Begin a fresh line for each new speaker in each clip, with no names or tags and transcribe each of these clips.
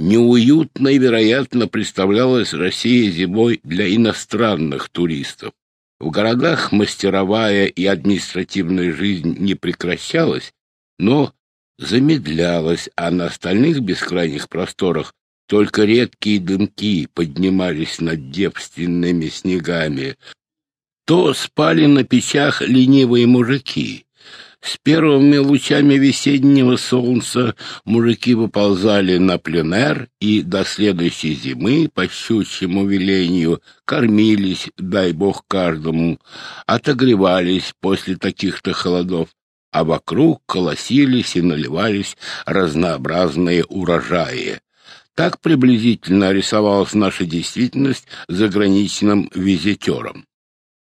Неуютной, вероятно, представлялась Россия зимой для иностранных туристов. В городах мастеровая и административная жизнь не прекращалась, но замедлялась, а на остальных бескрайних просторах только редкие дымки поднимались над девственными снегами. То спали на печах ленивые мужики, с первыми лучами весеннего солнца мужики выползали на пленэр и до следующей зимы, по щучьему велению, кормились, дай бог каждому, отогревались после таких-то холодов, а вокруг колосились и наливались разнообразные урожаи. Так приблизительно рисовалась наша действительность заграничным визитерам.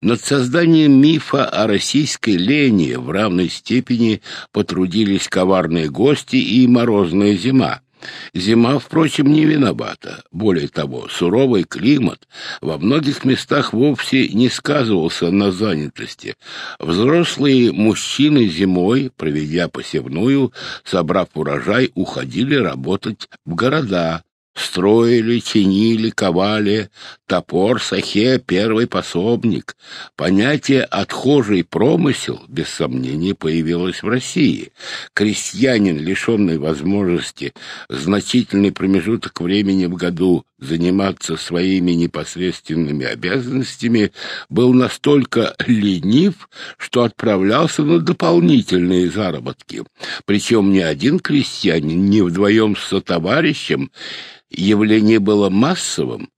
Над созданием мифа о российской лени в равной степени потрудились коварные гости и морозная зима. Зима, впрочем, не виновата. Более того, суровый климат во многих местах вовсе не сказывался на занятости. Взрослые мужчины зимой, проведя посевную, собрав урожай, уходили работать в города, Строили, чинили, ковали. Топор Сахе — первый пособник. Понятие «отхожий промысел» без сомнения появилось в России. Крестьянин, лишенный возможности значительный промежуток времени в году заниматься своими непосредственными обязанностями, был настолько ленив, что отправлялся на дополнительные заработки. Причем ни один крестьянин, ни вдвоем с сотоварищем явление было массовым,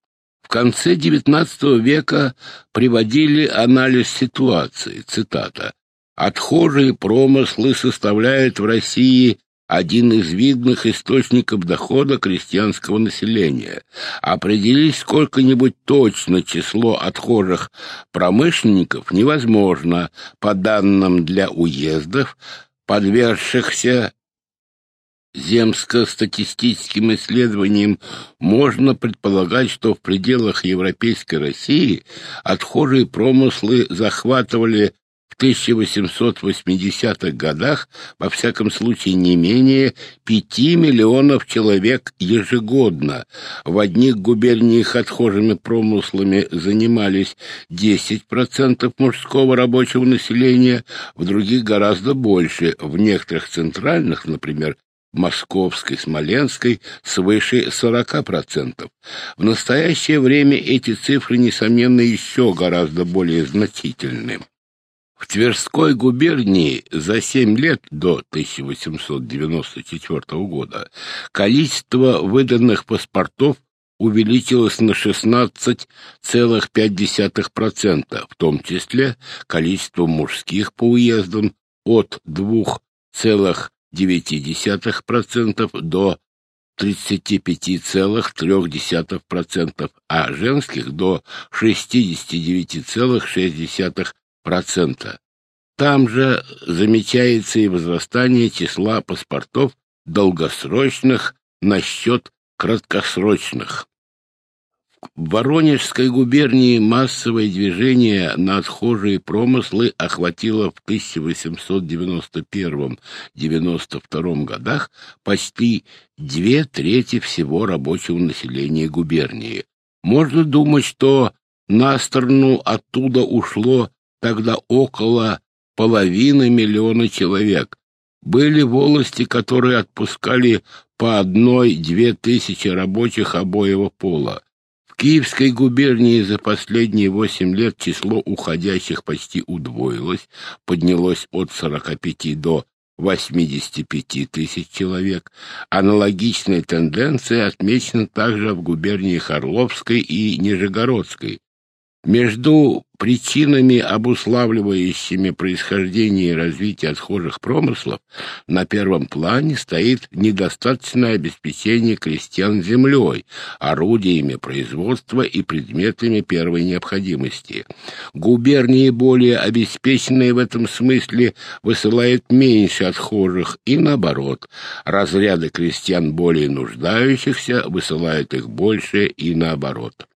в конце XIX века приводили анализ ситуации, цитата, «Отхожие промыслы составляют в России один из видных источников дохода крестьянского населения. Определить сколько-нибудь точно число отхожих промышленников невозможно по данным для уездов, подвергшихся земско-статистическим исследованиям можно предполагать, что в пределах Европейской России отхожие промыслы захватывали в 1880-х годах, во всяком случае, не менее 5 миллионов человек ежегодно. В одних губерниях отхожими промыслами занимались 10% мужского рабочего населения, в других гораздо больше. В некоторых центральных, например, Московской, Смоленской свыше 40%. В настоящее время эти цифры, несомненно, еще гораздо более значительны. В Тверской губернии за 7 лет до 1894 года количество выданных паспортов увеличилось на 16,5%, в том числе количество мужских по уездам от 2,9% до 35,3%, а женских до 69,6%. Там же замечается и возрастание числа паспортов долгосрочных на счет краткосрочных. Воронежской губернии массовое движение на отхожие промыслы охватило в 1891-92 годах почти две трети всего рабочего населения губернии. Можно думать, что на сторону оттуда ушло тогда около половины миллиона человек. Были волости, которые отпускали по одной-две тысячи рабочих обоего пола. Киевской губернии за последние восемь лет число уходящих почти удвоилось, поднялось от 45 до 85 тысяч человек. Аналогичная тенденция отмечена также в губерниях Орловской и Нижегородской. Между причинами, обуславливающими происхождение и развитие отхожих промыслов, на первом плане стоит недостаточное обеспечение крестьян землей, орудиями производства и предметами первой необходимости. Губернии, более обеспеченные в этом смысле, высылают меньше отхожих, и наоборот, разряды крестьян более нуждающихся высылают их больше, и наоборот.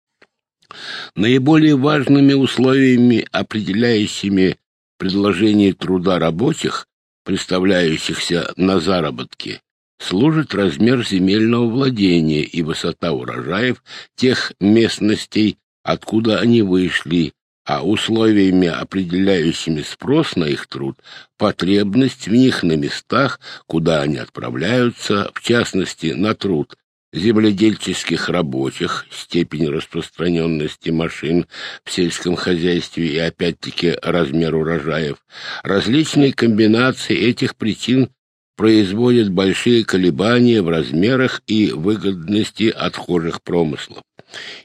Наиболее важными условиями, определяющими предложение труда рабочих, представляющихся на заработки, служит размер земельного владения и высота урожаев тех местностей, откуда они вышли, а условиями, определяющими спрос на их труд, потребность в них на местах, куда они отправляются, в частности, на труд земледельческих рабочих, степень распространенности машин в сельском хозяйстве и, опять-таки, размер урожаев. Различные комбинации этих причин производят большие колебания в размерах и выгодности отхожих промыслов.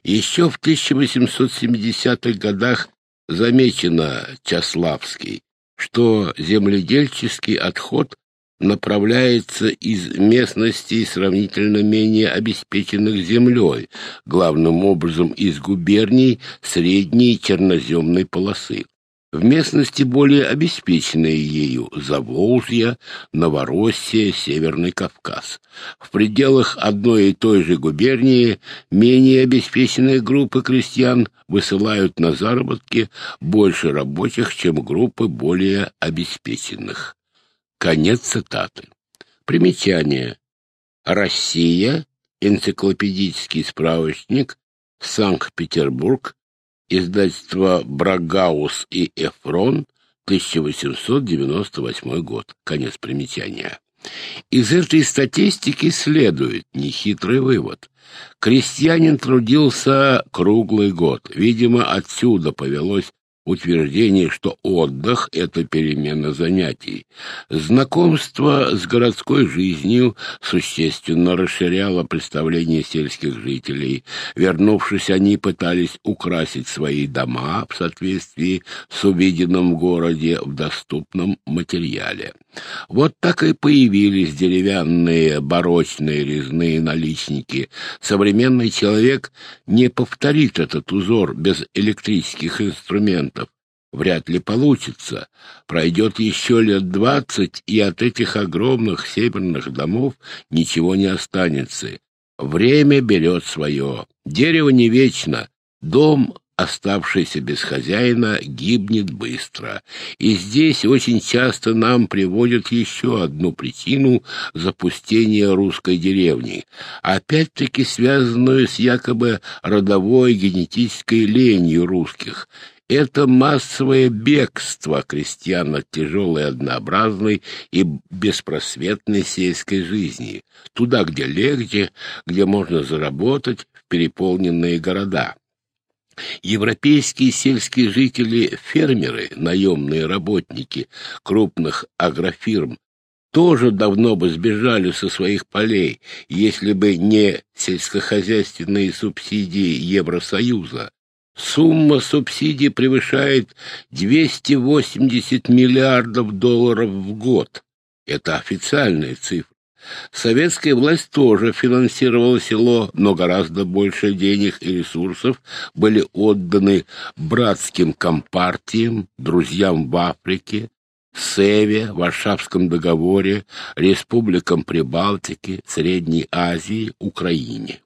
Еще в 1870-х годах замечено Чаславский, что земледельческий отход направляется из местностей сравнительно менее обеспеченных землей, главным образом из губерний средней черноземной полосы в местности более обеспеченные ею Заволжье, Новороссия, Северный Кавказ. В пределах одной и той же губернии менее обеспеченные группы крестьян высылают на заработки больше рабочих, чем группы более обеспеченных. Конец цитаты. Примечание. Россия. Энциклопедический справочник. Санкт-Петербург. Издательство «Брагаус и Эфрон», 1898 год. Конец примечания. Из этой статистики следует нехитрый вывод. Крестьянин трудился круглый год. Видимо, отсюда повелось утверждение, что отдых — это перемена занятий. Знакомство с городской жизнью существенно расширяло представление сельских жителей. Вернувшись, они пытались украсить свои дома в соответствии с увиденным в городе в доступном материале. Вот так и появились деревянные барочные резные наличники. Современный человек не повторит этот узор без электрических инструментов. Вряд ли получится. Пройдет еще лет двадцать, и от этих огромных северных домов ничего не останется. Время берет свое. Дерево не вечно. Дом оставшийся без хозяина, гибнет быстро. И здесь очень часто нам приводят еще одну причину запустения русской деревни, опять-таки связанную с якобы родовой генетической ленью русских. Это массовое бегство крестьян от тяжелой, однообразной и беспросветной сельской жизни, туда, где легче, где можно заработать в переполненные города. Европейские сельские жители, фермеры, наемные работники крупных агрофирм тоже давно бы сбежали со своих полей, если бы не сельскохозяйственные субсидии Евросоюза. Сумма субсидий превышает 280 миллиардов долларов в год. Это официальная цифра. Советская власть тоже финансировала село, но гораздо больше денег и ресурсов были отданы братским компартиям, друзьям в Африке, Севе, Варшавском договоре, республикам Прибалтики, Средней Азии, Украине.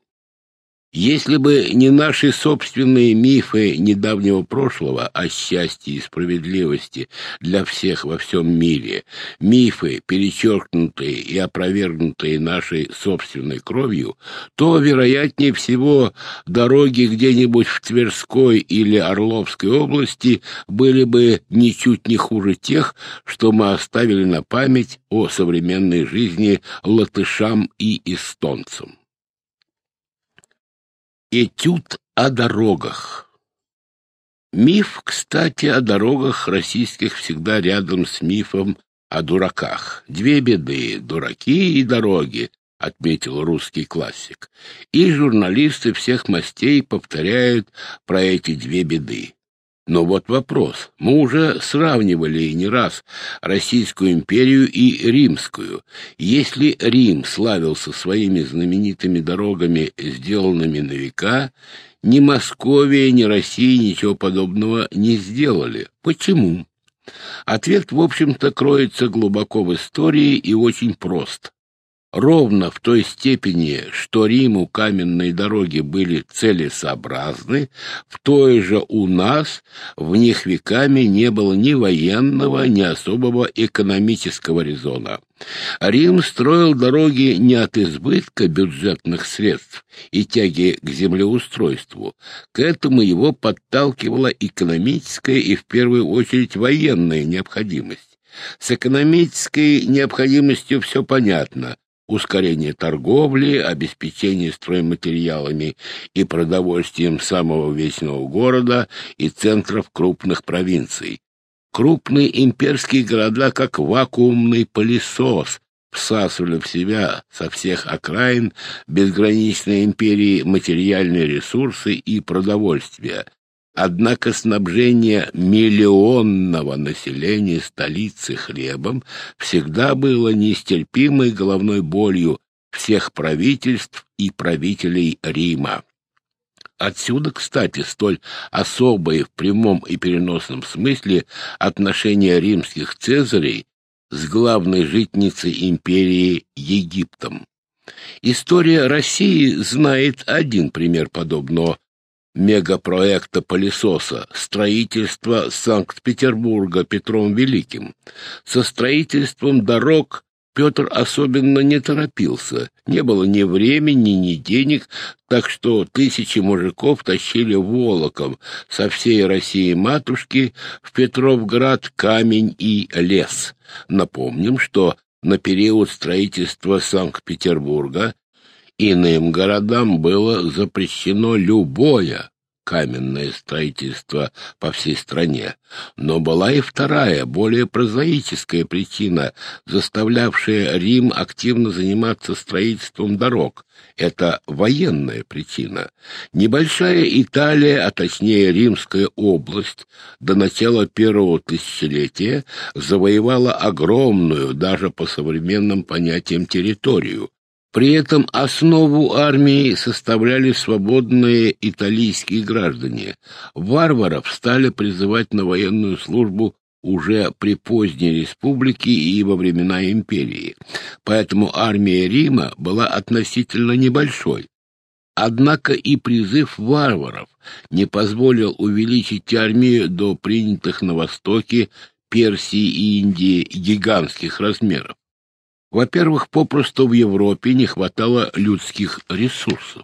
Если бы не наши собственные мифы недавнего прошлого о счастье и справедливости для всех во всем мире, мифы, перечеркнутые и опровергнутые нашей собственной кровью, то, вероятнее всего, дороги где-нибудь в Тверской или Орловской области были бы ничуть не хуже тех, что мы оставили на память о современной жизни латышам и эстонцам. Этюд о дорогах. Миф, кстати, о дорогах российских всегда рядом с мифом о дураках. Две беды — дураки и дороги, — отметил русский классик. И журналисты всех мастей повторяют про эти две беды. Но вот вопрос. Мы уже сравнивали не раз Российскую империю и Римскую. Если Рим славился своими знаменитыми дорогами, сделанными на века, ни Московия, ни Россия ничего подобного не сделали. Почему? Ответ, в общем-то, кроется глубоко в истории и очень прост. Ровно в той степени, что Риму каменные дороги были целесообразны, в той же у нас в них веками не было ни военного, ни особого экономического резона. Рим строил дороги не от избытка бюджетных средств и тяги к землеустройству. К этому его подталкивала экономическая и в первую очередь военная необходимость. С экономической необходимостью все понятно ускорение торговли, обеспечение стройматериалами и продовольствием самого вечного города и центров крупных провинций. Крупные имперские города, как вакуумный пылесос, всасывали в себя со всех окраин безграничной империи материальные ресурсы и продовольствие, Однако снабжение миллионного населения столицы хлебом всегда было нестерпимой головной болью всех правительств и правителей Рима. Отсюда, кстати, столь особое в прямом и переносном смысле отношение римских цезарей с главной житницей империи Египтом. История России знает один пример подобного мегапроекта пылесоса строительство Санкт-Петербурга Петром Великим. Со строительством дорог Петр особенно не торопился. Не было ни времени, ни денег, так что тысячи мужиков тащили волоком со всей России матушки в Петровград камень и лес. Напомним, что на период строительства Санкт-Петербурга Иным городам было запрещено любое каменное строительство по всей стране. Но была и вторая, более прозаическая причина, заставлявшая Рим активно заниматься строительством дорог. Это военная причина. Небольшая Италия, а точнее Римская область, до начала первого тысячелетия завоевала огромную, даже по современным понятиям, территорию, при этом основу армии составляли свободные итальянские граждане. Варваров стали призывать на военную службу уже при поздней республике и во времена империи. Поэтому армия Рима была относительно небольшой. Однако и призыв варваров не позволил увеличить армию до принятых на Востоке Персии и Индии гигантских размеров. Во-первых, попросту в Европе не хватало людских ресурсов.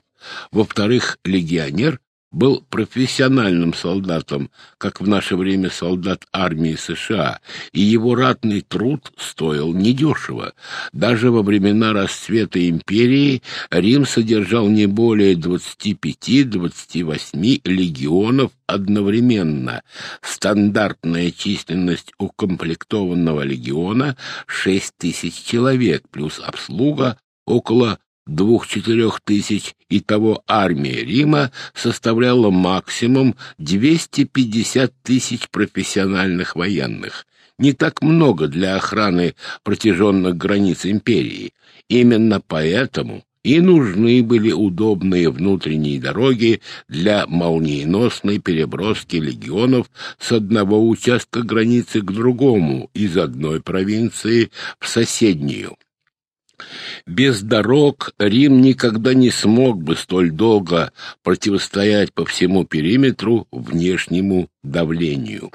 Во-вторых, легионер был профессиональным солдатом, как в наше время солдат армии США, и его ратный труд стоил недешево. Даже во времена расцвета империи Рим содержал не более 25-28 легионов одновременно. Стандартная численность укомплектованного легиона — 6 тысяч человек, плюс обслуга около двух-четырех тысяч, и того армия Рима составляла максимум 250 тысяч профессиональных военных. Не так много для охраны протяженных границ империи. Именно поэтому и нужны были удобные внутренние дороги для молниеносной переброски легионов с одного участка границы к другому, из одной провинции в соседнюю. Без дорог Рим никогда не смог бы столь долго противостоять по всему периметру внешнему давлению.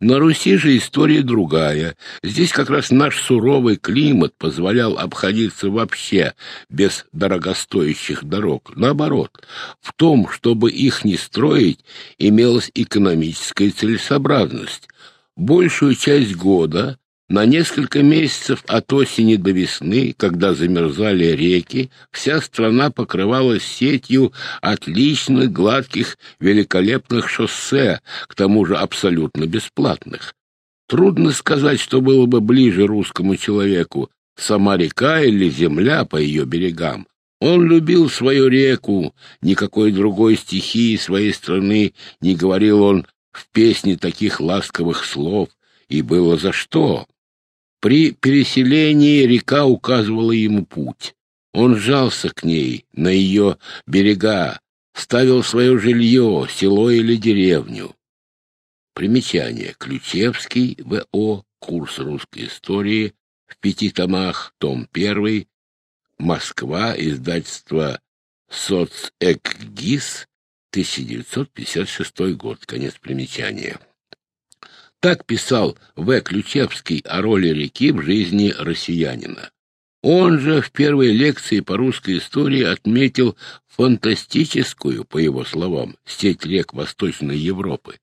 На Руси же история другая. Здесь как раз наш суровый климат позволял обходиться вообще без дорогостоящих дорог. Наоборот, в том, чтобы их не строить, имелась экономическая целесообразность. Большую часть года на несколько месяцев от осени до весны, когда замерзали реки, вся страна покрывалась сетью отличных, гладких, великолепных шоссе, к тому же абсолютно бесплатных. Трудно сказать, что было бы ближе русскому человеку, сама река или земля по ее берегам. Он любил свою реку, никакой другой стихии своей страны не говорил он в песне таких ласковых слов, и было за что. При переселении река указывала ему путь. Он жался к ней, на ее берега, ставил свое жилье, село или деревню. Примечание. Ключевский, В.О. Курс русской истории в пяти томах, том первый, Москва, издательство «Соцэкгиз», 1956 год. Конец примечания. Так писал В. Ключевский о роли реки в жизни россиянина. Он же в первой лекции по русской истории отметил фантастическую, по его словам, сеть рек Восточной Европы,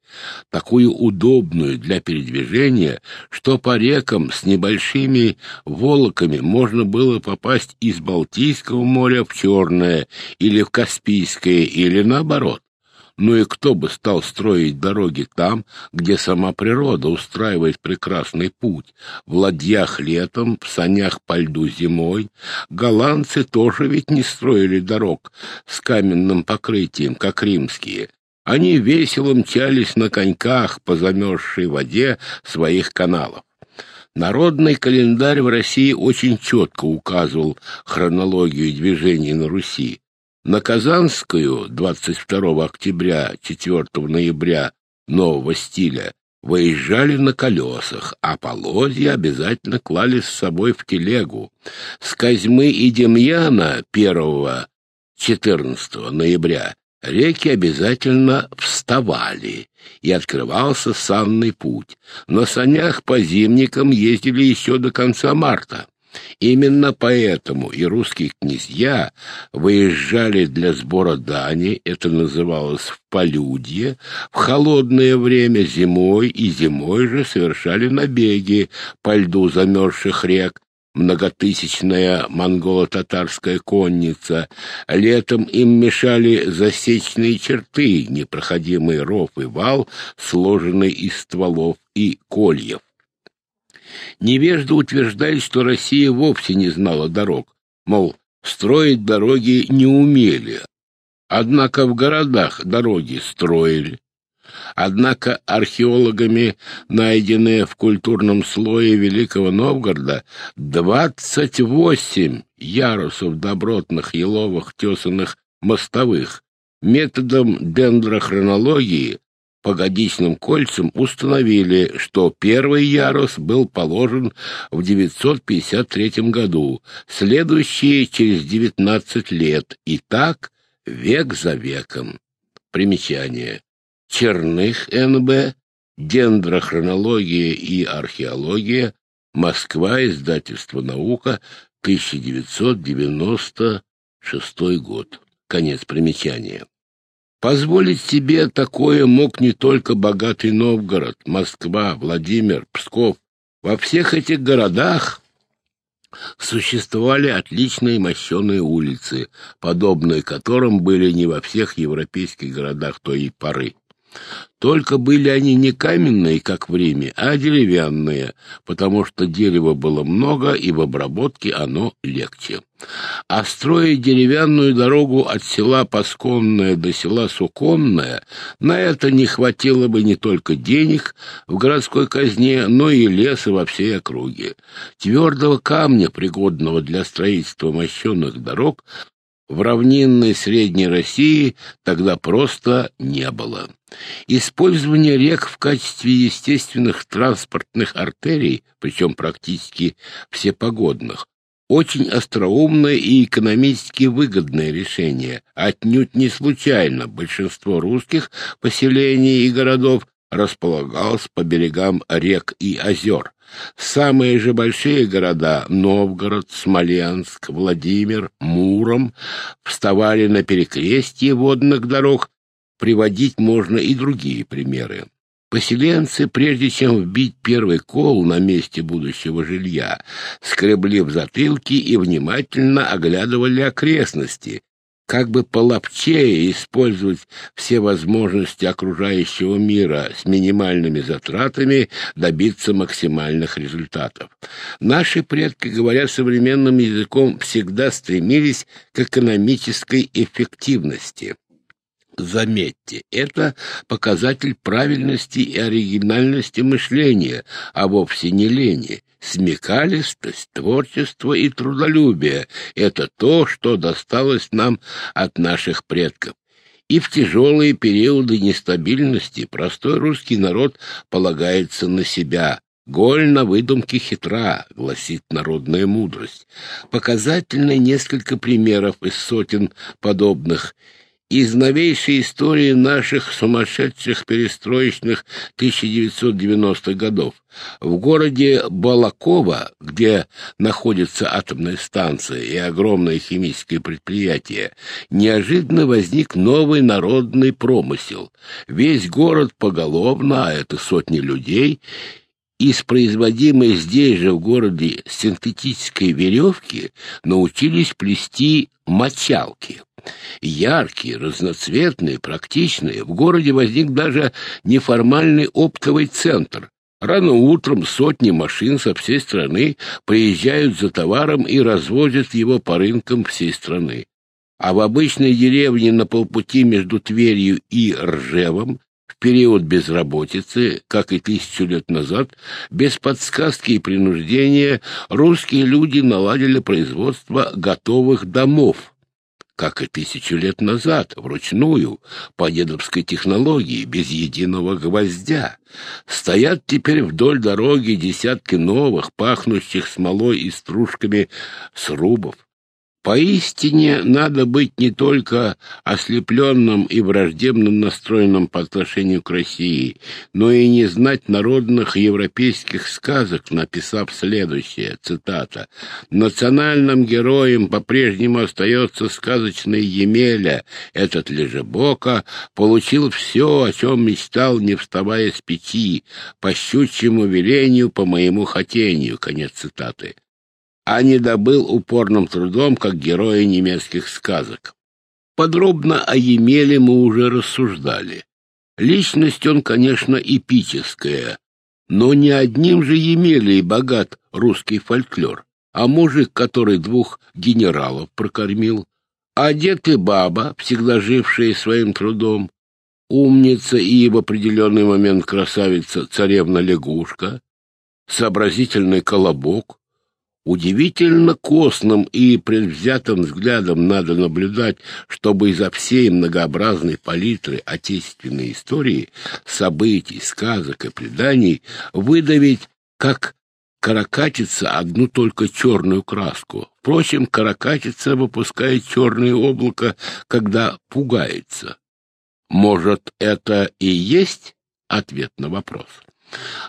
такую удобную для передвижения, что по рекам с небольшими волоками можно было попасть из Балтийского моря в Черное или в Каспийское, или наоборот. Ну и кто бы стал строить дороги там, где сама природа устраивает прекрасный путь? В ладьях летом, в санях по льду зимой. Голландцы тоже ведь не строили дорог с каменным покрытием, как римские. Они весело мчались на коньках по замерзшей воде своих каналов. Народный календарь в России очень четко указывал хронологию движений на Руси. На Казанскую 22 октября 4 ноября нового стиля выезжали на колесах, а полозья обязательно клали с собой в телегу. С Козьмы и Демьяна 1 14 ноября реки обязательно вставали, и открывался санный путь. На санях по зимникам ездили еще до конца марта. Именно поэтому и русские князья выезжали для сбора дани, это называлось в полюдье, в холодное время зимой и зимой же совершали набеги по льду замерзших рек, многотысячная монголо-татарская конница. Летом им мешали засечные черты, непроходимый ров и вал, сложенный из стволов и кольев. Невежда утверждает, что Россия вовсе не знала дорог, мол, строить дороги не умели. Однако в городах дороги строили. Однако археологами, найденные в культурном слое Великого Новгорода, 28 ярусов добротных еловых тесанных мостовых методом дендрохронологии по годичным кольцам установили, что первый ярус был положен в 953 году, следующие через 19 лет, и так век за веком. Примечание. Черных НБ, Дендрохронология и археология, Москва, издательство «Наука», 1996 год. Конец примечания. Позволить себе такое мог не только богатый Новгород, Москва, Владимир, Псков. Во всех этих городах существовали отличные мощеные улицы, подобные которым были не во всех европейских городах той поры. Только были они не каменные, как в Риме, а деревянные, потому что дерева было много, и в обработке оно легче. А строить деревянную дорогу от села Пасконное до села Суконное, на это не хватило бы не только денег в городской казне, но и леса во всей округе. Твердого камня, пригодного для строительства мощенных дорог, в равнинной Средней России тогда просто не было. Использование рек в качестве естественных транспортных артерий, причем практически всепогодных, очень остроумное и экономически выгодное решение. Отнюдь не случайно большинство русских поселений и городов располагалось по берегам рек и озер. Самые же большие города — Новгород, Смоленск, Владимир, Муром — вставали на перекрестье водных дорог. Приводить можно и другие примеры. Поселенцы, прежде чем вбить первый кол на месте будущего жилья, скребли в затылки и внимательно оглядывали окрестности, как бы половчее использовать все возможности окружающего мира с минимальными затратами, добиться максимальных результатов. Наши предки, говоря современным языком, всегда стремились к экономической эффективности. Заметьте, это показатель правильности и оригинальности мышления, а вовсе не лени. Смекалистость, творчество и трудолюбие — это то, что досталось нам от наших предков. И в тяжелые периоды нестабильности простой русский народ полагается на себя, Голь на выдумке хитра, гласит народная мудрость. Показательны несколько примеров из сотен подобных из новейшей истории наших сумасшедших перестроечных 1990-х годов. В городе Балакова, где находится атомная станция и огромное химическое предприятие, неожиданно возник новый народный промысел. Весь город поголовно, а это сотни людей, из производимой здесь же в городе синтетической веревки научились плести мочалки. Яркие, разноцветные, практичные. В городе возник даже неформальный оптовый центр. Рано утром сотни машин со всей страны приезжают за товаром и развозят его по рынкам всей страны. А в обычной деревне на полпути между Тверью и Ржевом в период безработицы, как и тысячу лет назад, без подсказки и принуждения русские люди наладили производство готовых домов как и тысячу лет назад, вручную, по дедовской технологии, без единого гвоздя. Стоят теперь вдоль дороги десятки новых, пахнущих смолой и стружками срубов. Поистине надо быть не только ослепленным и враждебным настроенным по отношению к России, но и не знать народных европейских сказок, написав следующее, цитата, «Национальным героем по-прежнему остается сказочный Емеля. Этот лежебока получил все, о чем мечтал, не вставая с пяти, по щучьему велению, по моему хотению». Конец цитаты а не добыл упорным трудом, как герои немецких сказок. Подробно о Емеле мы уже рассуждали. Личность он, конечно, эпическая, но не одним же Емелей богат русский фольклор, а мужик, который двух генералов прокормил, а и баба, всегда жившие своим трудом, умница и в определенный момент красавица царевна-лягушка, сообразительный колобок, Удивительно костным и предвзятым взглядом надо наблюдать, чтобы изо всей многообразной палитры отечественной истории, событий, сказок и преданий выдавить, как каракатица, одну только черную краску. Впрочем, каракатица выпускает черное облако, когда пугается. Может, это и есть ответ на вопрос?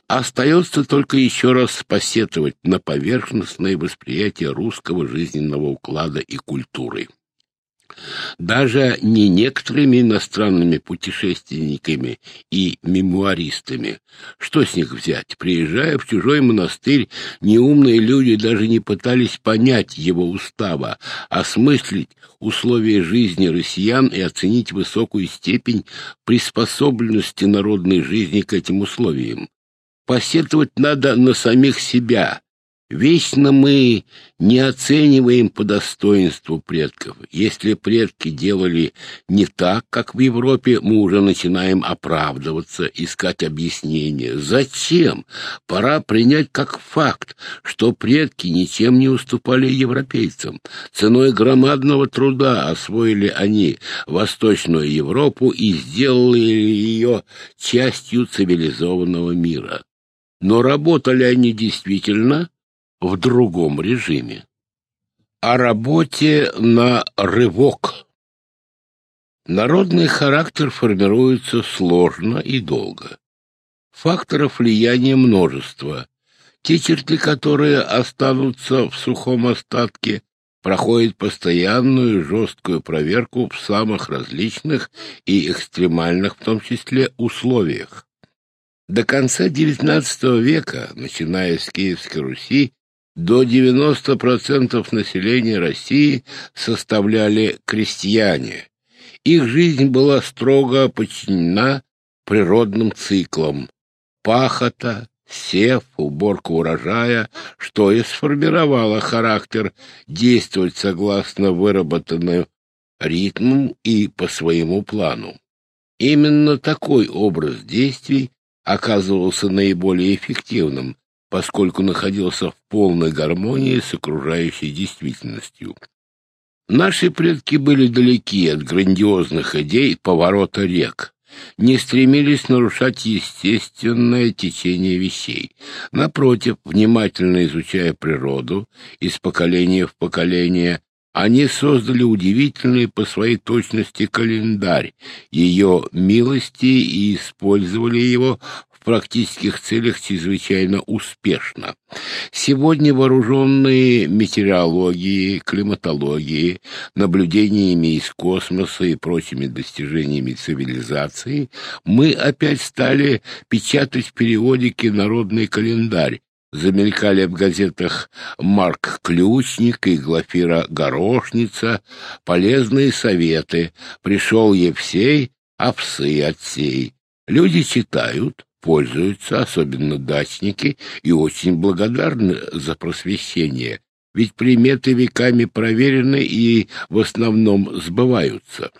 Остается только еще раз посетовать на поверхностное восприятие русского жизненного уклада и культуры. Даже не некоторыми иностранными путешественниками и мемуаристами. Что с них взять? Приезжая в чужой монастырь, неумные люди даже не пытались понять его устава, осмыслить условия жизни россиян и оценить высокую степень приспособленности народной жизни к этим условиям. Посетовать надо на самих себя, Вечно мы не оцениваем по достоинству предков. Если предки делали не так, как в Европе, мы уже начинаем оправдываться, искать объяснения. Зачем? Пора принять как факт, что предки ничем не уступали европейцам. Ценой громадного труда освоили они Восточную Европу и сделали ее частью цивилизованного мира. Но работали они действительно в другом режиме. О работе на рывок. Народный характер формируется сложно и долго. Факторов влияния множество. Те черты, которые останутся в сухом остатке, проходят постоянную жесткую проверку в самых различных и экстремальных в том числе условиях. До конца XIX века, начиная с Киевской Руси, до 90% населения России составляли крестьяне. Их жизнь была строго подчинена природным циклам. Пахота, сев, уборка урожая, что и сформировало характер действовать согласно выработанным ритмам и по своему плану. Именно такой образ действий оказывался наиболее эффективным, поскольку находился в полной гармонии с окружающей действительностью. Наши предки были далеки от грандиозных идей поворота рек. не стремились нарушать естественное течение вещей. Напротив, внимательно изучая природу из поколения в поколение, они создали удивительный по своей точности календарь ее милости и использовали его практических целях чрезвычайно успешно. Сегодня вооруженные метеорологией, климатологией, наблюдениями из космоса и прочими достижениями цивилизации, мы опять стали печатать в периодике «Народный календарь», замелькали в газетах Марк Ключник и Глафира Горошница, полезные советы, пришел Евсей, овсы отсей. Люди читают, пользуются, особенно дачники, и очень благодарны за просвещение, ведь приметы веками проверены и в основном сбываются.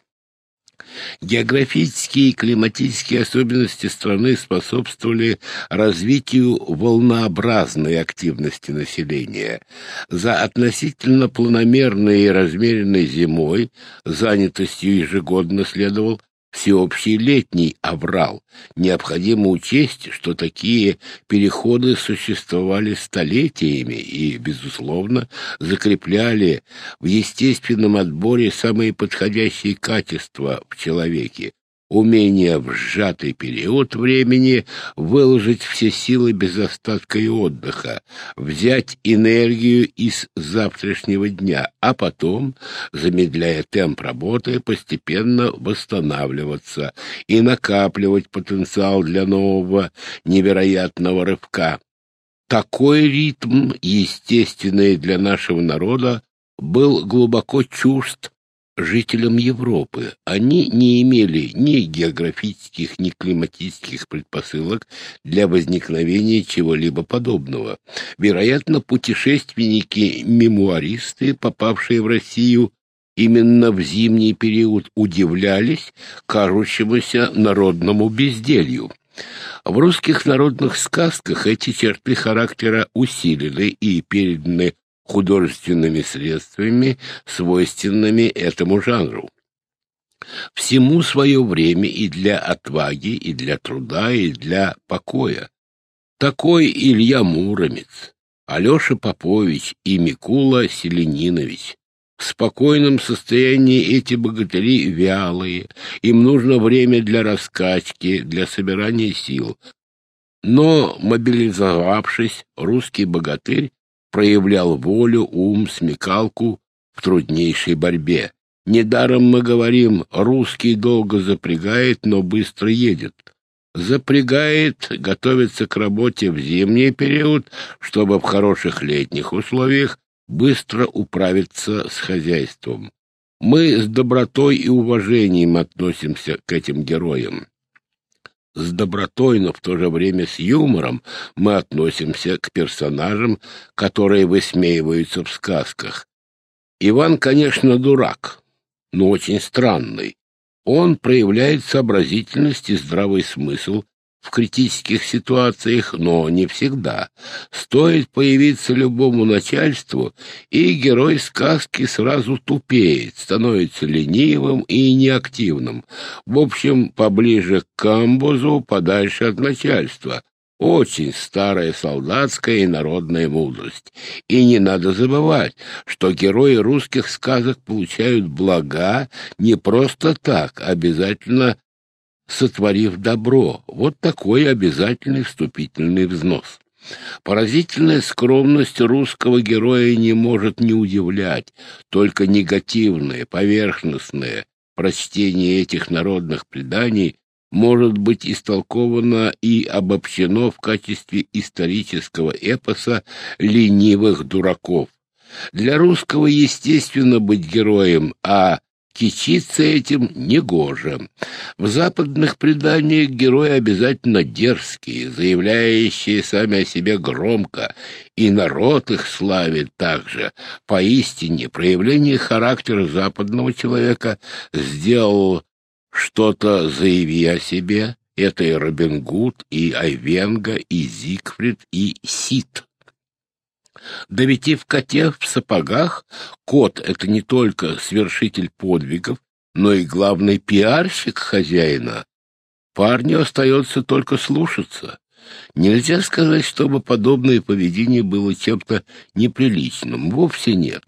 Географические и климатические особенности страны способствовали развитию волнообразной активности населения. За относительно планомерной и размеренной зимой занятостью ежегодно следовал всеобщий летний аврал. Необходимо учесть, что такие переходы существовали столетиями и, безусловно, закрепляли в естественном отборе самые подходящие качества в человеке умение в сжатый период времени выложить все силы без остатка и отдыха, взять энергию из завтрашнего дня, а потом, замедляя темп работы, постепенно восстанавливаться и накапливать потенциал для нового невероятного рывка. Такой ритм, естественный для нашего народа, был глубоко чужд жителям Европы. Они не имели ни географических, ни климатических предпосылок для возникновения чего-либо подобного. Вероятно, путешественники-мемуаристы, попавшие в Россию именно в зимний период, удивлялись кажущемуся народному безделью. В русских народных сказках эти черты характера усилены и переданы художественными средствами, свойственными этому жанру. Всему свое время и для отваги, и для труда, и для покоя. Такой Илья Муромец, Алеша Попович и Микула Селенинович. В спокойном состоянии эти богатыри вялые, им нужно время для раскачки, для собирания сил. Но, мобилизовавшись, русский богатырь проявлял волю, ум, смекалку в труднейшей борьбе. Недаром мы говорим, русский долго запрягает, но быстро едет. Запрягает, готовится к работе в зимний период, чтобы в хороших летних условиях быстро управиться с хозяйством. Мы с добротой и уважением относимся к этим героям с добротой, но в то же время с юмором мы относимся к персонажам, которые высмеиваются в сказках. Иван, конечно, дурак, но очень странный. Он проявляет сообразительность и здравый смысл в критических ситуациях, но не всегда. Стоит появиться любому начальству, и герой сказки сразу тупеет, становится ленивым и неактивным. В общем, поближе к камбузу, подальше от начальства. Очень старая солдатская и народная мудрость. И не надо забывать, что герои русских сказок получают блага не просто так, обязательно сотворив добро. Вот такой обязательный вступительный взнос. Поразительная скромность русского героя не может не удивлять, только негативное, поверхностное прочтение этих народных преданий может быть истолковано и обобщено в качестве исторического эпоса ленивых дураков. Для русского естественно быть героем, а Кичиться этим негоже. В западных преданиях герои обязательно дерзкие, заявляющие сами о себе громко, и народ их славит также. Поистине, проявление характера западного человека сделал что-то, заяви о себе. Это и Робин Гуд, и Айвенга, и Зигфрид, и Сит. Да ведь и в коте в сапогах кот — это не только свершитель подвигов, но и главный пиарщик хозяина. Парню остается только слушаться. Нельзя сказать, чтобы подобное поведение было чем-то неприличным. Вовсе нет.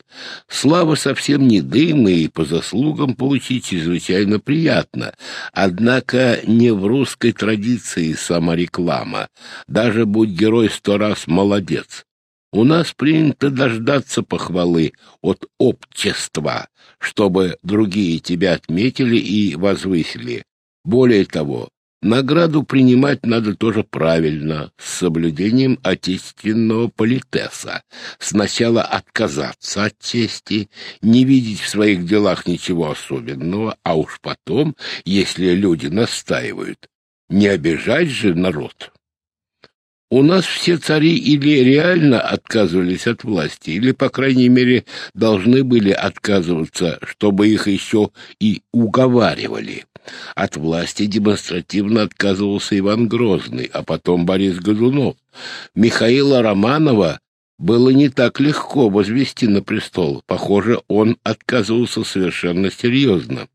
Слава совсем не дым, и по заслугам получить чрезвычайно приятно. Однако не в русской традиции самореклама. Даже будь герой сто раз молодец. У нас принято дождаться похвалы от общества, чтобы другие тебя отметили и возвысили. Более того, Награду принимать надо тоже правильно, с соблюдением отечественного политеса. Сначала отказаться от чести, не видеть в своих делах ничего особенного, а уж потом, если люди настаивают, не обижать же народ. У нас все цари или реально отказывались от власти, или, по крайней мере, должны были отказываться, чтобы их еще и уговаривали. От власти демонстративно отказывался Иван Грозный, а потом Борис Годунов. Михаила Романова было не так легко возвести на престол. Похоже, он отказывался совершенно серьезно.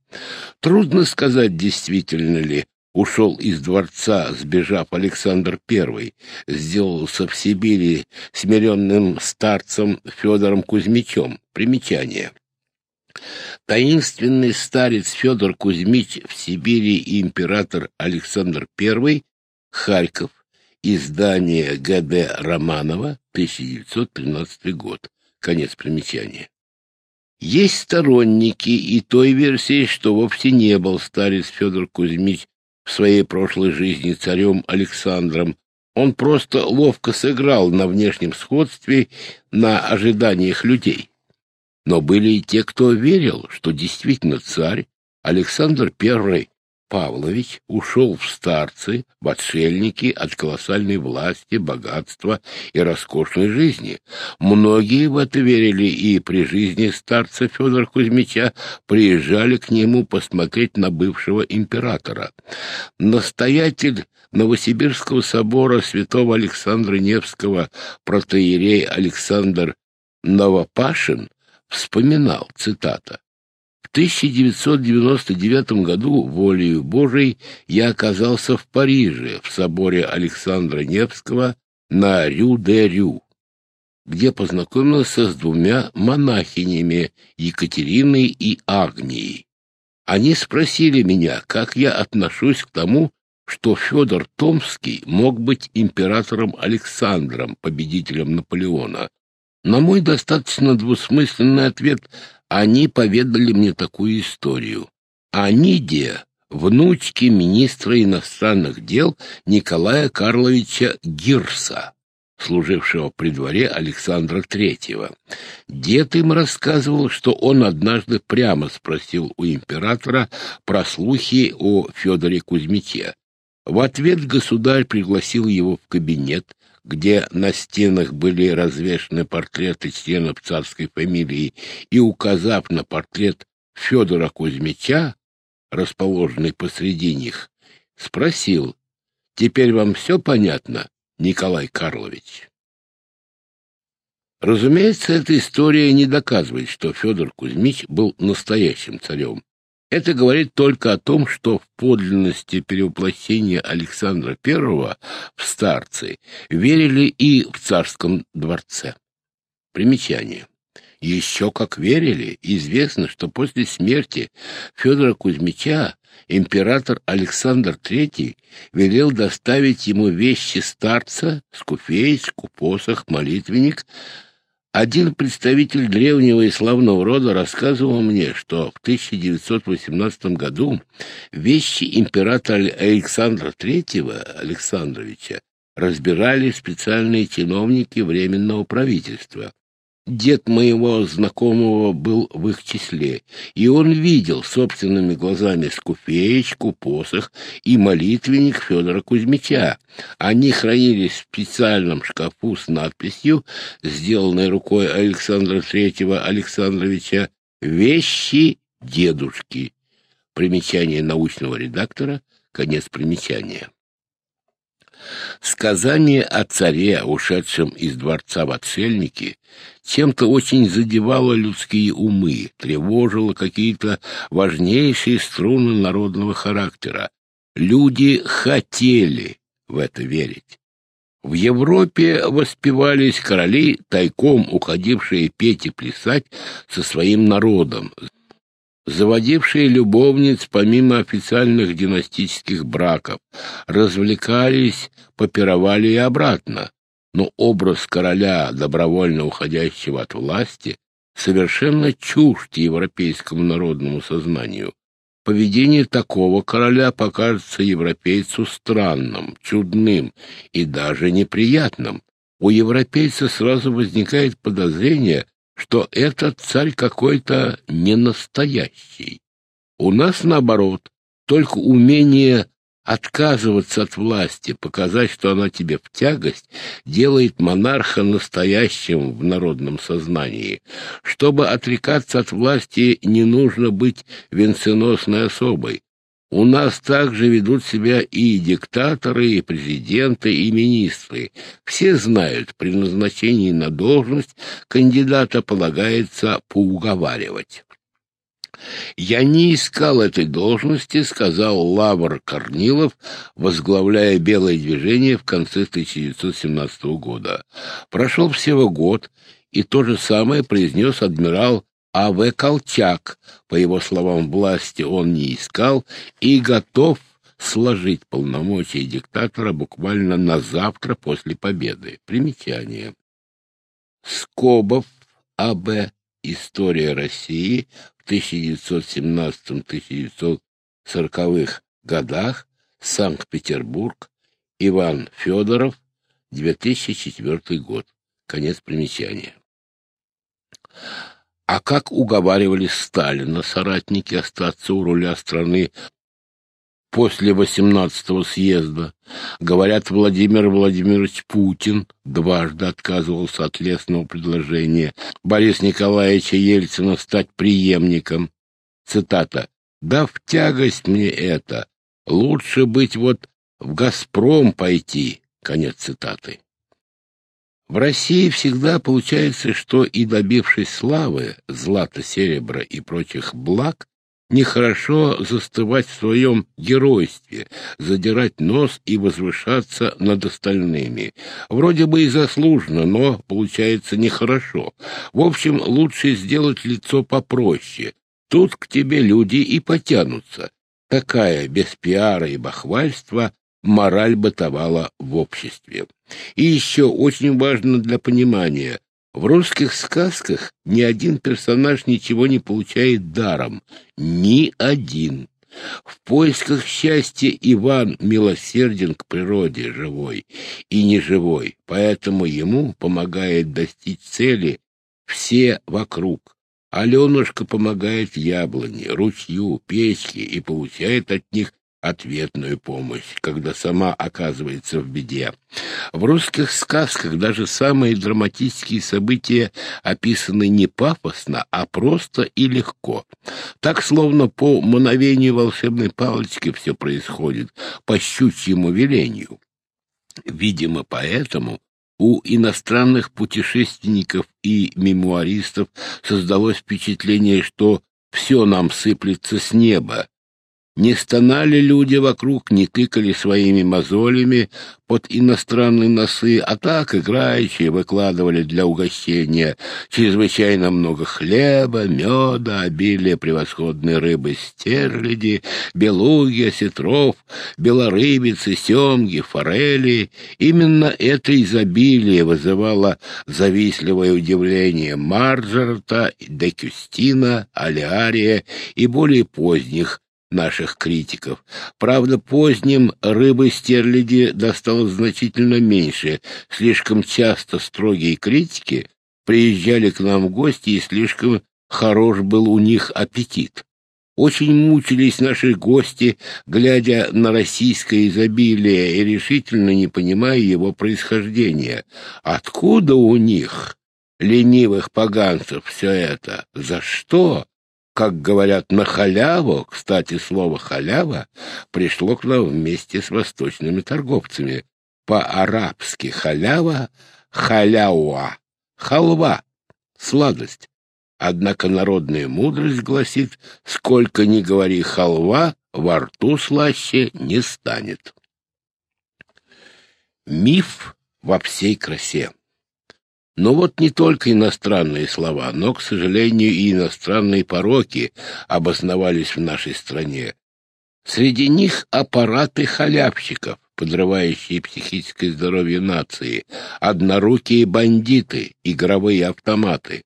Трудно сказать, действительно ли ушел из дворца, сбежав Александр I, сделался в Сибири смиренным старцем Федором Кузьмичем. Примечание. Таинственный старец Федор Кузьмич в Сибири и император Александр I, Харьков, издание Г.Д. Романова, 1913 год. Конец примечания. Есть сторонники и той версии, что вовсе не был старец Федор Кузьмич в своей прошлой жизни царем Александром. Он просто ловко сыграл на внешнем сходстве, на ожиданиях людей. Но были и те, кто верил, что действительно царь Александр I Павлович ушел в старцы, в отшельники от колоссальной власти, богатства и роскошной жизни. Многие в это верили и при жизни старца Федора Кузьмича приезжали к нему посмотреть на бывшего императора. Настоятель Новосибирского собора святого Александра Невского протеерей Александр Новопашин вспоминал, цитата, «В 1999 году, волею Божией, я оказался в Париже, в соборе Александра Невского на Рю-де-Рю, где познакомился с двумя монахинями, Екатериной и Агнией. Они спросили меня, как я отношусь к тому, что Федор Томский мог быть императором Александром, победителем Наполеона, на мой достаточно двусмысленный ответ они поведали мне такую историю. Анидия, внучки министра иностранных дел Николая Карловича Гирса, служившего при дворе Александра Третьего. Дед им рассказывал, что он однажды прямо спросил у императора про слухи о Федоре Кузьмиче. В ответ государь пригласил его в кабинет, где на стенах были развешаны портреты членов царской фамилии, и, указав на портрет Федора Кузьмича, расположенный посреди них, спросил, «Теперь вам все понятно, Николай Карлович?» Разумеется, эта история не доказывает, что Федор Кузьмич был настоящим царем. Это говорит только о том, что в подлинности перевоплощения Александра I в старцы верили и в царском дворце. Примечание. Еще как верили, известно, что после смерти Федора Кузьмича император Александр III велел доставить ему вещи старца, скуфеечку, посох, молитвенник, один представитель древнего и славного рода рассказывал мне, что в 1918 году вещи императора Александра III Александровича разбирали специальные чиновники Временного правительства. Дед моего знакомого был в их числе, и он видел собственными глазами скуфеечку, посох и молитвенник Федора Кузьмича. Они хранились в специальном шкафу с надписью, сделанной рукой Александра Третьего Александровича «Вещи дедушки». Примечание научного редактора, конец примечания. Сказание о царе, ушедшем из дворца в отшельники, чем-то очень задевало людские умы, тревожило какие-то важнейшие струны народного характера. Люди хотели в это верить. В Европе воспевались короли, тайком уходившие петь и плясать со своим народом, заводившие любовниц помимо официальных династических браков, развлекались, попировали и обратно. Но образ короля, добровольно уходящего от власти, совершенно чужд европейскому народному сознанию. Поведение такого короля покажется европейцу странным, чудным и даже неприятным. У европейца сразу возникает подозрение, что этот царь какой-то ненастоящий. У нас, наоборот, только умение отказываться от власти, показать, что она тебе в тягость, делает монарха настоящим в народном сознании. Чтобы отрекаться от власти, не нужно быть венценосной особой. У нас также ведут себя и диктаторы, и президенты, и министры. Все знают, при назначении на должность кандидата полагается поуговаривать. «Я не искал этой должности», — сказал Лавр Корнилов, возглавляя «Белое движение» в конце 1917 года. Прошел всего год, и то же самое произнес адмирал А.В. Колчак. По его словам, власти он не искал и готов сложить полномочия диктатора буквально на завтра после победы. Примечание. Скобов А.Б. История России в 1917-1940-х годах, Санкт-Петербург, Иван Федоров, 2004 год. Конец примечания. А как уговаривали Сталина соратники остаться у руля страны после 18-го съезда. Говорят, Владимир Владимирович Путин дважды отказывался от лестного предложения Бориса Николаевича Ельцина стать преемником. Цитата. «Да в тягость мне это. Лучше быть вот в «Газпром» пойти». Конец цитаты. В России всегда получается, что и добившись славы, злата, серебра и прочих благ, Нехорошо застывать в своем геройстве, задирать нос и возвышаться над остальными. Вроде бы и заслуженно, но получается нехорошо. В общем, лучше сделать лицо попроще. Тут к тебе люди и потянутся. Такая, без пиара и бахвальства, мораль бытовала в обществе. И еще очень важно для понимания, в русских сказках ни один персонаж ничего не получает даром. Ни один. В поисках счастья Иван милосерден к природе живой и неживой, поэтому ему помогает достичь цели все вокруг. Аленушка помогает яблоне, ручью, печке и получает от них ответную помощь, когда сама оказывается в беде. В русских сказках даже самые драматические события описаны не пафосно, а просто и легко. Так, словно по мановению волшебной палочки все происходит, по щучьему велению. Видимо, поэтому у иностранных путешественников и мемуаристов создалось впечатление, что все нам сыплется с неба, не стонали люди вокруг, не тыкали своими мозолями под иностранные носы, а так играющие выкладывали для угощения чрезвычайно много хлеба, меда, обилие превосходной рыбы стерляди, белуги, осетров, белорыбицы, семги, форели. Именно это изобилие вызывало завистливое удивление Марджорта, Декюстина, Алиария и более поздних наших критиков. Правда, поздним рыбы стерляди досталось значительно меньше. Слишком часто строгие критики приезжали к нам в гости, и слишком хорош был у них аппетит. Очень мучились наши гости, глядя на российское изобилие и решительно не понимая его происхождения. Откуда у них, ленивых поганцев, все это? За что? Как говорят, на халяву, кстати, слово «халява» пришло к нам вместе с восточными торговцами. По-арабски халява — халяуа, халва, сладость. Однако народная мудрость гласит, сколько ни говори халва, во рту слаще не станет. Миф во всей красе. Но вот не только иностранные слова, но, к сожалению, и иностранные пороки обосновались в нашей стране. Среди них аппараты халявщиков, подрывающие психическое здоровье нации, однорукие бандиты, игровые автоматы.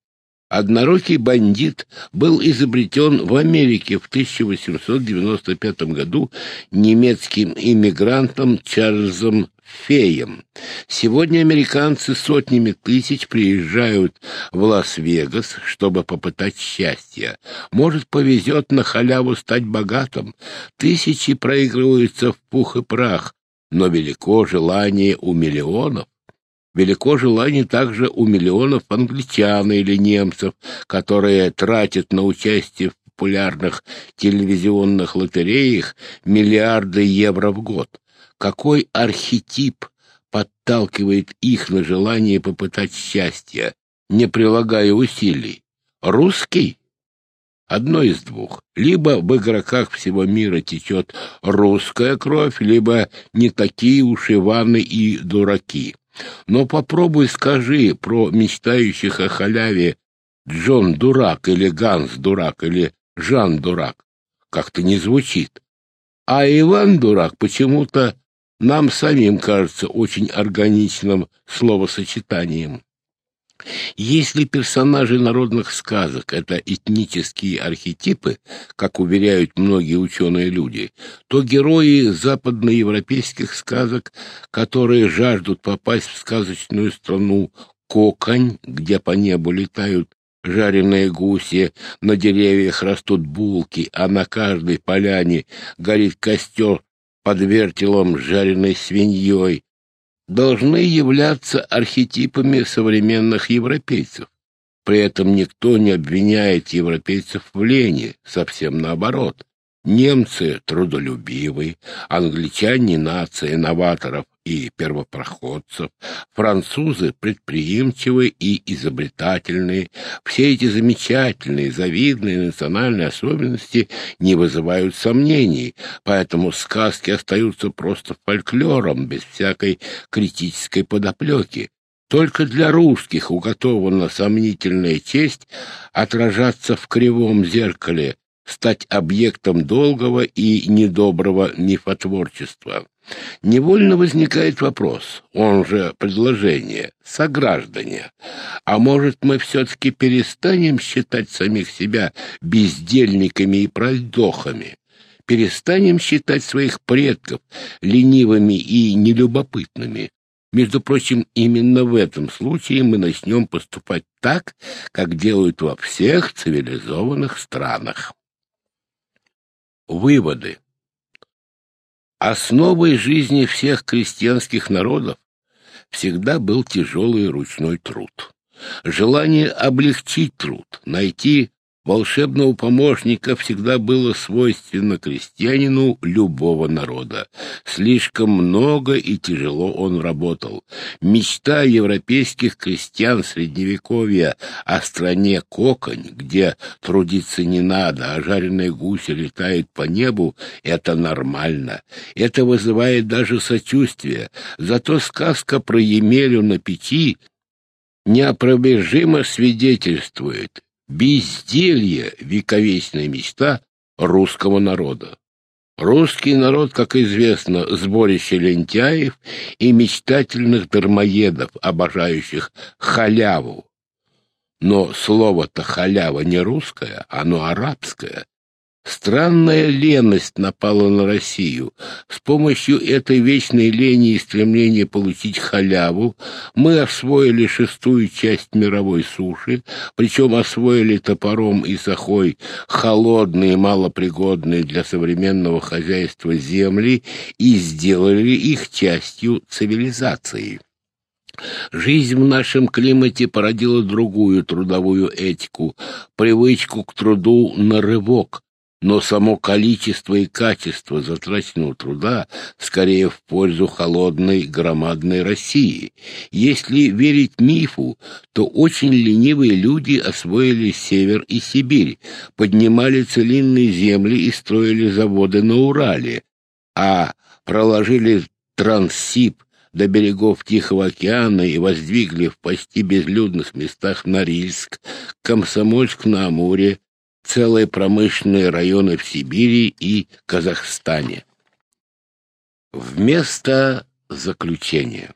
Однорукий бандит был изобретен в Америке в 1895 году немецким иммигрантом Чарльзом Феем. Сегодня американцы сотнями тысяч приезжают в Лас-Вегас, чтобы попытать счастья. Может, повезет на халяву стать богатым. Тысячи проигрываются в пух и прах, но велико желание у миллионов. Велико желание также у миллионов англичан или немцев, которые тратят на участие в популярных телевизионных лотереях миллиарды евро в год. Какой архетип подталкивает их на желание попытать счастья, не прилагая усилий? Русский? Одно из двух. Либо в игроках всего мира течет русская кровь, либо не такие уж Иваны и дураки. Но попробуй скажи про мечтающих о халяве Джон Дурак или Ганс Дурак или Жан Дурак. Как-то не звучит. А Иван Дурак почему-то нам самим кажется очень органичным словосочетанием. Если персонажи народных сказок — это этнические архетипы, как уверяют многие ученые люди, то герои западноевропейских сказок, которые жаждут попасть в сказочную страну Кокань, где по небу летают жареные гуси, на деревьях растут булки, а на каждой поляне горит костер под вертелом жареной свиньей, должны являться архетипами современных европейцев. При этом никто не обвиняет европейцев в лени, совсем наоборот. Немцы трудолюбивые, англичане нация новаторов и первопроходцев, французы предприимчивые и изобретательные. Все эти замечательные, завидные национальные особенности не вызывают сомнений, поэтому сказки остаются просто фольклором, без всякой критической подоплеки. Только для русских уготована сомнительная честь отражаться в кривом зеркале стать объектом долгого и недоброго мифотворчества. Невольно возникает вопрос, он же предложение, сограждане, а может мы все-таки перестанем считать самих себя бездельниками и пройдохами? Перестанем считать своих предков ленивыми и нелюбопытными? Между прочим, именно в этом случае мы начнем поступать так, как делают во всех цивилизованных странах. Выводы. Основой жизни всех крестьянских народов всегда был тяжелый ручной труд. Желание облегчить труд, найти волшебного помощника всегда было свойственно крестьянину любого народа. Слишком много и тяжело он работал. Мечта европейских крестьян Средневековья о стране Коконь, где трудиться не надо, а жареные гуси летают по небу, это нормально. Это вызывает даже сочувствие. Зато сказка про Емелю на пяти неопровержимо свидетельствует безделье — вековечная мечта русского народа. Русский народ, как известно, сборище лентяев и мечтательных дармоедов, обожающих халяву. Но слово-то халява не русское, оно арабское, Странная леность напала на Россию. С помощью этой вечной лени и стремления получить халяву мы освоили шестую часть мировой суши, причем освоили топором и сахой холодные, малопригодные для современного хозяйства земли и сделали их частью цивилизации. Жизнь в нашем климате породила другую трудовую этику, привычку к труду на рывок, но само количество и качество затраченного труда скорее в пользу холодной громадной России. Если верить мифу, то очень ленивые люди освоили север и Сибирь, поднимали целинные земли и строили заводы на Урале, а проложили Транссиб до берегов Тихого океана и воздвигли в почти безлюдных местах Норильск, Комсомольск-на-Амуре, целые промышленные районы в Сибири и Казахстане. Вместо заключения.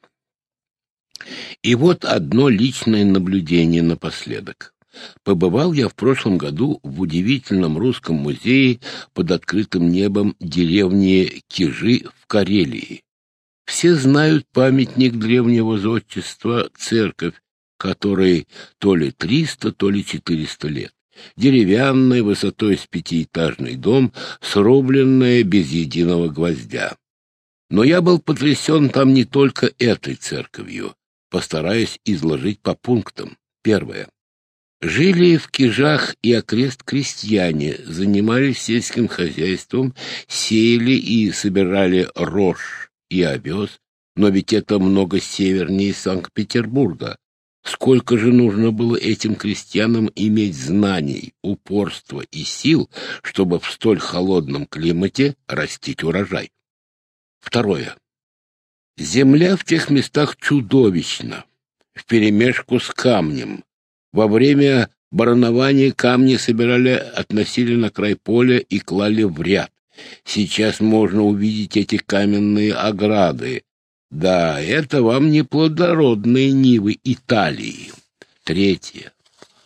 И вот одно личное наблюдение напоследок. Побывал я в прошлом году в удивительном русском музее под открытым небом деревни Кижи в Карелии. Все знают памятник древнего зодчества, церковь, которой то ли триста, то ли четыреста лет. Деревянный, высотой с пятиэтажный дом, срубленный без единого гвоздя. Но я был потрясен там не только этой церковью. Постараюсь изложить по пунктам. Первое. Жили в Кижах и окрест крестьяне, занимались сельским хозяйством, сеяли и собирали рожь и овес, но ведь это много севернее Санкт-Петербурга. Сколько же нужно было этим крестьянам иметь знаний, упорства и сил, чтобы в столь холодном климате растить урожай? Второе. Земля в тех местах чудовищна, вперемешку с камнем. Во время баранования камни собирали, относили на край поля и клали в ряд. Сейчас можно увидеть эти каменные ограды, да, это вам не плодородные нивы Италии. Третье.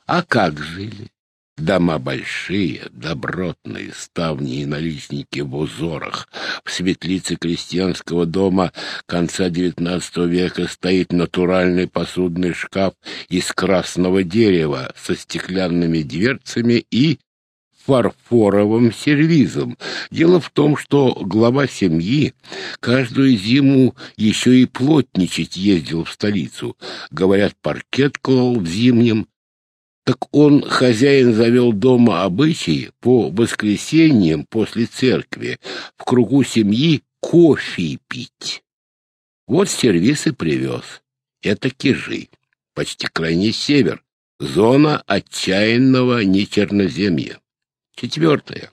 А как жили? Дома большие, добротные, ставни и наличники в узорах. В светлице крестьянского дома конца XIX века стоит натуральный посудный шкаф из красного дерева со стеклянными дверцами и фарфоровым сервизом. Дело в том, что глава семьи каждую зиму еще и плотничать ездил в столицу. Говорят, паркет клал в зимнем. Так он, хозяин, завел дома обычай по воскресеньям после церкви в кругу семьи кофе пить. Вот сервис и привез. Это кижи, почти крайний север, зона отчаянного нечерноземья. Четвертое.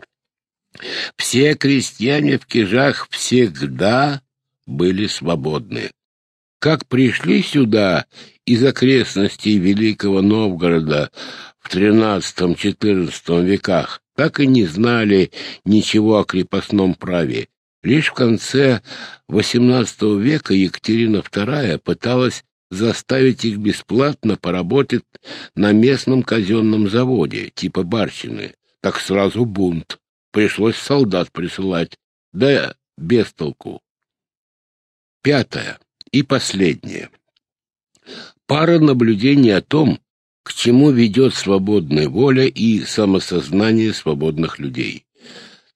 Все крестьяне в Кижах всегда были свободны. Как пришли сюда из окрестностей Великого Новгорода в XIII-XIV веках, так и не знали ничего о крепостном праве. Лишь в конце XVIII века Екатерина II пыталась заставить их бесплатно поработать на местном казенном заводе, типа Барщины так сразу бунт. Пришлось солдат присылать. Да без толку. Пятое и последнее. Пара наблюдений о том, к чему ведет свободная воля и самосознание свободных людей.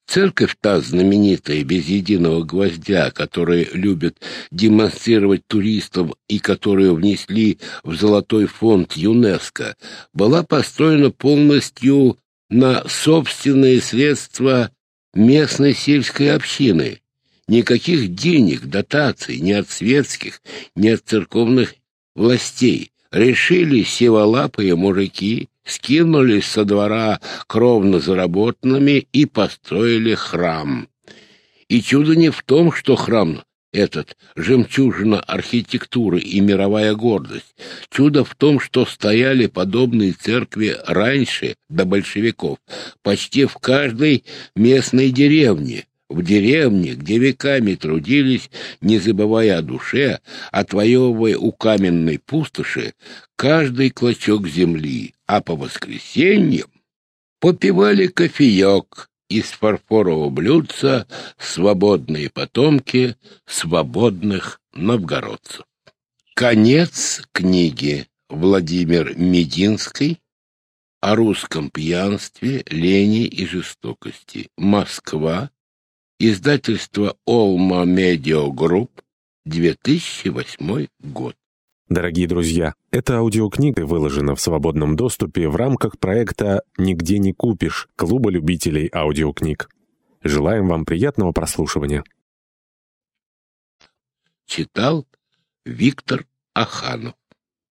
Церковь та знаменитая, без единого гвоздя, которую любят демонстрировать туристам и которую внесли в золотой фонд ЮНЕСКО, была построена полностью на собственные средства местной сельской общины. Никаких денег, дотаций ни от светских, ни от церковных властей. Решили сиволапые мужики, скинулись со двора кровно заработанными и построили храм. И чудо не в том, что храм этот жемчужина архитектуры и мировая гордость. Чудо в том, что стояли подобные церкви раньше, до большевиков, почти в каждой местной деревне. В деревне, где веками трудились, не забывая о душе, отвоевывая у каменной пустоши каждый клочок земли, а по воскресеньям попивали кофеек, из фарфорового блюдца свободные потомки свободных новгородцев. Конец книги Владимир Мединский о русском пьянстве, лени и жестокости. Москва. Издательство Олма Медиа Групп. 2008 год.
Дорогие друзья, эта аудиокнига выложена в свободном доступе в рамках проекта «Нигде не купишь» Клуба любителей аудиокниг. Желаем вам приятного прослушивания.
Читал Виктор Аханов